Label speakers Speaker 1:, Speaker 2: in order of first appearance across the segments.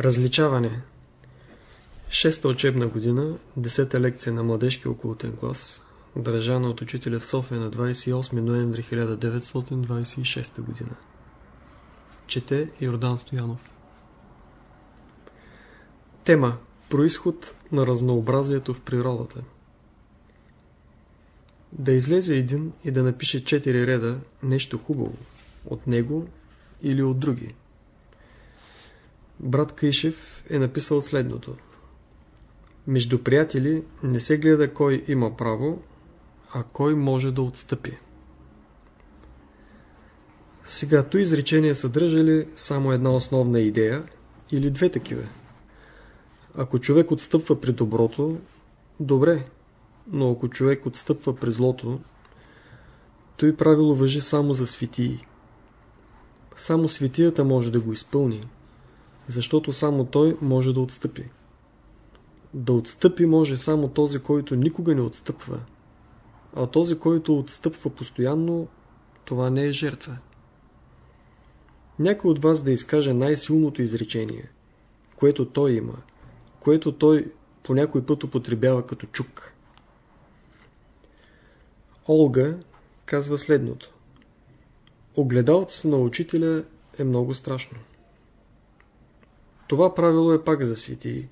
Speaker 1: Различаване Шеста учебна година, десета лекция на младежки окултен клас, държана от учителя в София на 28 ноември 1926 година. Чете Йордан Стоянов Тема Происход на разнообразието в природата Да излезе един и да напише четири реда нещо хубаво от него или от други. Брат Кайшев е написал следното – между приятели не се гледа кой има право, а кой може да отстъпи. Сега, то изречение съдържа ли само една основна идея или две такива? Ако човек отстъпва при доброто, добре, но ако човек отстъпва при злото, той правило въжи само за светии. Само светията може да го изпълни, защото само той може да отстъпи. Да отстъпи може само този, който никога не отстъпва. А този, който отстъпва постоянно, това не е жертва. Някой от вас да изкаже най-силното изречение, което той има, което той по някой път употребява като чук. Олга казва следното. Огледалцето на учителя е много страшно. Това правило е пак за светии.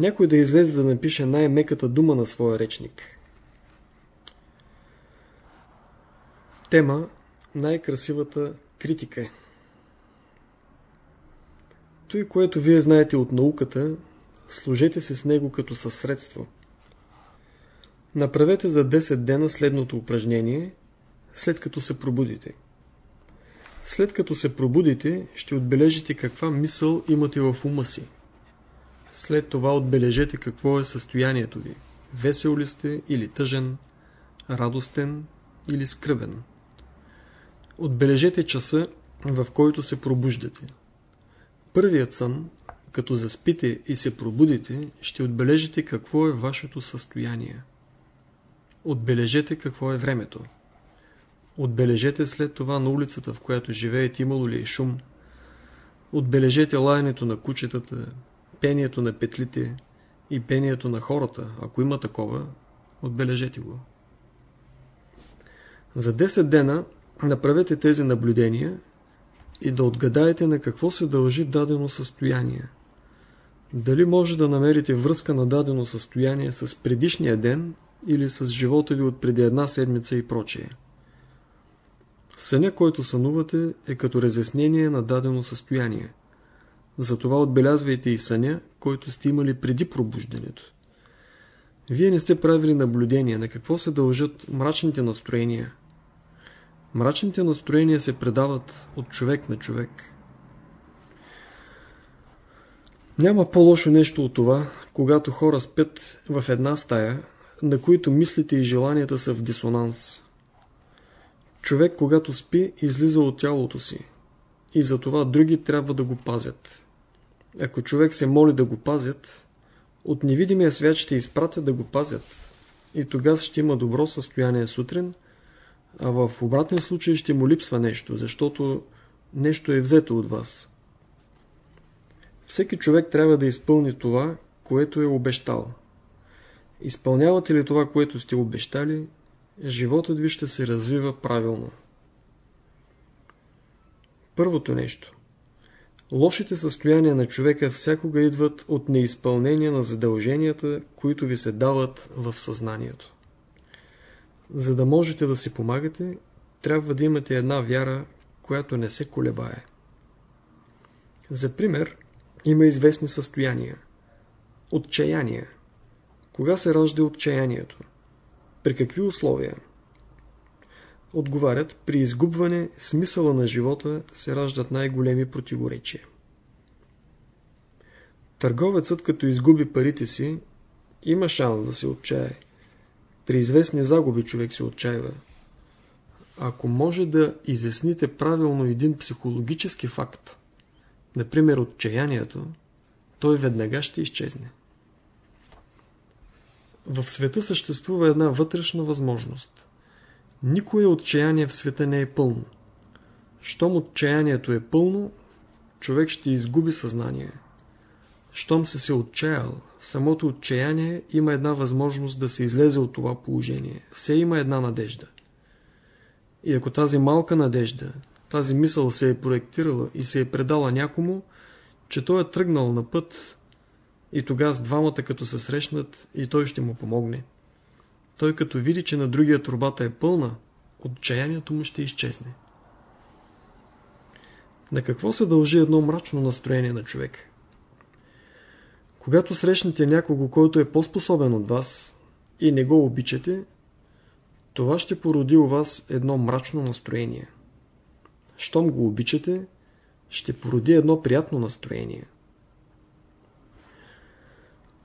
Speaker 1: Някой да излезе да напише най-меката дума на своя речник. Тема Най-красивата критика Той, което вие знаете от науката, служете се с него като със средство. Направете за 10 дена следното упражнение, след като се пробудите. След като се пробудите, ще отбележите каква мисъл имате в ума си. След това отбележете какво е състоянието ви. Весел ли сте или тъжен, радостен или скръбен. Отбележете часа, в който се пробуждате. Първият сън, като заспите и се пробудите, ще отбележите какво е вашето състояние. Отбележете какво е времето. Отбележете след това на улицата, в която живеете, имало ли е шум. Отбележете лаянето на кучетата, пението на петлите и пението на хората, ако има такова, отбележете го. За 10 дена направете тези наблюдения и да отгадаете на какво се дължи дадено състояние. Дали може да намерите връзка на дадено състояние с предишния ден или с живота ви от преди една седмица и прочее. Съня, който сънувате, е като разяснение на дадено състояние – затова отбелязвайте и съня, който сте имали преди пробуждането. Вие не сте правили наблюдения на какво се дължат мрачните настроения. Мрачните настроения се предават от човек на човек. Няма по-лошо нещо от това, когато хора спят в една стая, на които мислите и желанията са в дисонанс. Човек, когато спи, излиза от тялото си и затова други трябва да го пазят ако човек се моли да го пазят, от невидимия свят ще изпратят да го пазят. И тогава ще има добро състояние сутрин, а в обратен случай ще му липсва нещо, защото нещо е взето от вас. Всеки човек трябва да изпълни това, което е обещал. Изпълнявате ли това, което сте обещали, животът ви ще се развива правилно. Първото нещо – Лошите състояния на човека всякога идват от неизпълнение на задълженията, които ви се дават в съзнанието. За да можете да си помагате, трябва да имате една вяра, която не се колебае. За пример, има известни състояния. Отчаяние. Кога се ражда отчаянието? При какви условия? отговарят, при изгубване смисъла на живота се раждат най-големи противоречия. Търговецът, като изгуби парите си, има шанс да се отчае. При известни загуби човек се отчаива. Ако може да изясните правилно един психологически факт, например отчаянието, той веднага ще изчезне. В света съществува една вътрешна възможност – Никое отчаяние в света не е пълно. Щом отчаянието е пълно, човек ще изгуби съзнание. Щом се се отчаял, самото отчаяние има една възможност да се излезе от това положение. Все има една надежда. И ако тази малка надежда, тази мисъл се е проектирала и се е предала някому, че той е тръгнал на път и тогава с двамата като се срещнат и той ще му помогне. Той като види, че на другия турбата е пълна, отчаянието му ще изчезне. На какво се дължи едно мрачно настроение на човек? Когато срещнете някого, който е по-способен от вас и не го обичате, това ще породи у вас едно мрачно настроение. Щом го обичате, ще породи едно приятно настроение.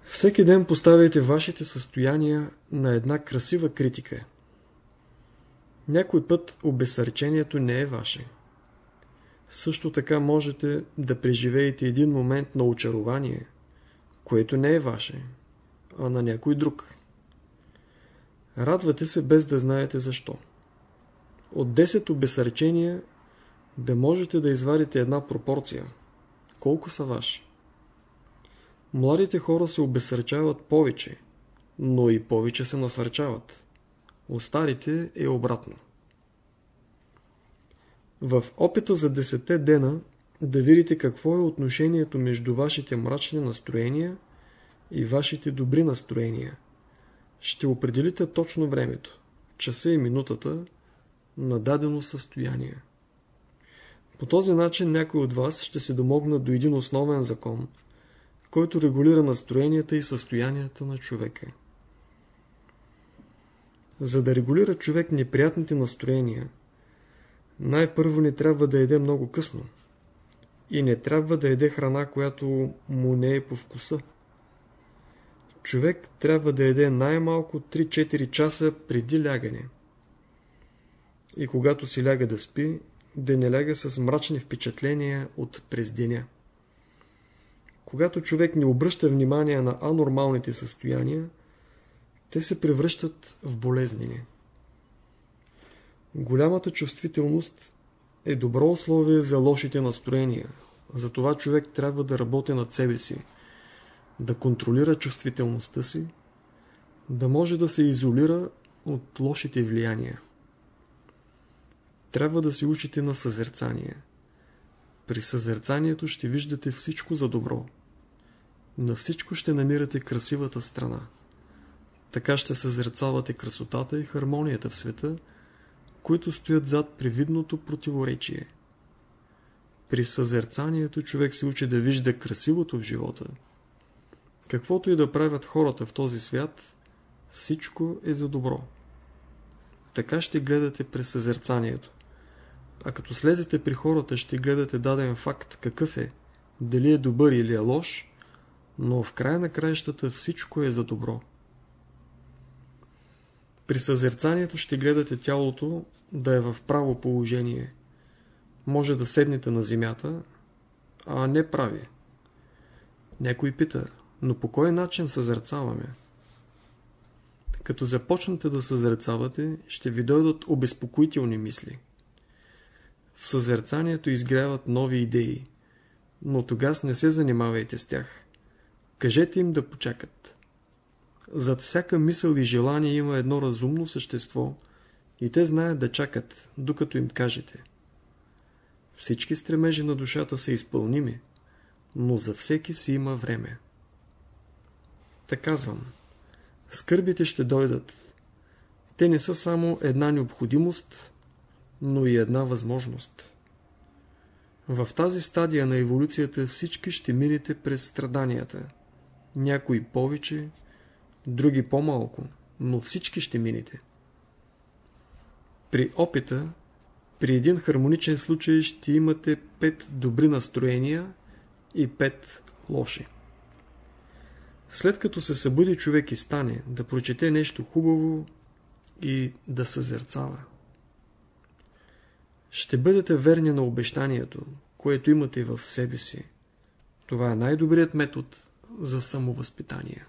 Speaker 1: Всеки ден поставяйте вашите състояния на една красива критика. Някой път обесърчението не е ваше. Също така можете да преживеете един момент на очарование, което не е ваше, а на някой друг. Радвате се без да знаете защо. От 10 обесърчения да можете да извадите една пропорция. Колко са ваши? Младите хора се обесърчават повече, но и повече се насърчават. У старите е обратно. В опита за 10 дена да видите какво е отношението между вашите мрачни настроения и вашите добри настроения. Ще определите точно времето, часа и минутата на дадено състояние. По този начин някой от вас ще се домогна до един основен закон, който регулира настроенията и състоянията на човека. За да регулира човек неприятните настроения, най-първо не трябва да еде много късно и не трябва да еде храна, която му не е по вкуса. Човек трябва да еде най-малко 3-4 часа преди лягане. И когато си ляга да спи, да не ляга с мрачни впечатления от през деня. Когато човек не обръща внимание на анормалните състояния, те се превръщат в болезнени. Голямата чувствителност е добро условие за лошите настроения. Затова човек трябва да работи над себе си, да контролира чувствителността си, да може да се изолира от лошите влияния. Трябва да се учите на съзерцание. При съзерцанието ще виждате всичко за добро. На всичко ще намирате красивата страна. Така ще съзерцавате красотата и хармонията в света, които стоят зад привидното противоречие. При съзерцанието човек се учи да вижда красивото в живота. Каквото и да правят хората в този свят, всичко е за добро. Така ще гледате през съзерцанието. А като слезете при хората, ще гледате даден факт какъв е, дали е добър или е лош, но в края на краищата всичко е за добро. При съзерцанието ще гледате тялото да е в право положение. Може да седнете на земята, а не прави. Някой пита, но по кой начин съзерцаваме? Като започнете да съзерцавате, ще ви дойдат обезпокоителни мисли. В съзерцанието изгряват нови идеи, но тогава не се занимавайте с тях. Кажете им да почакат. Зад всяка мисъл и желание има едно разумно същество и те знаят да чакат, докато им кажете. Всички стремежи на душата са изпълними, но за всеки си има време. Та казвам, скърбите ще дойдат. Те не са само една необходимост, но и една възможност. В тази стадия на еволюцията всички ще минете през страданията. Някои повече, други по-малко, но всички ще минете. При опита, при един хармоничен случай ще имате пет добри настроения и пет лоши. След като се събуди човек и стане, да прочете нещо хубаво и да съзерцава. Ще бъдете верни на обещанието, което имате в себе си. Това е най-добрият метод за самовъзпитание.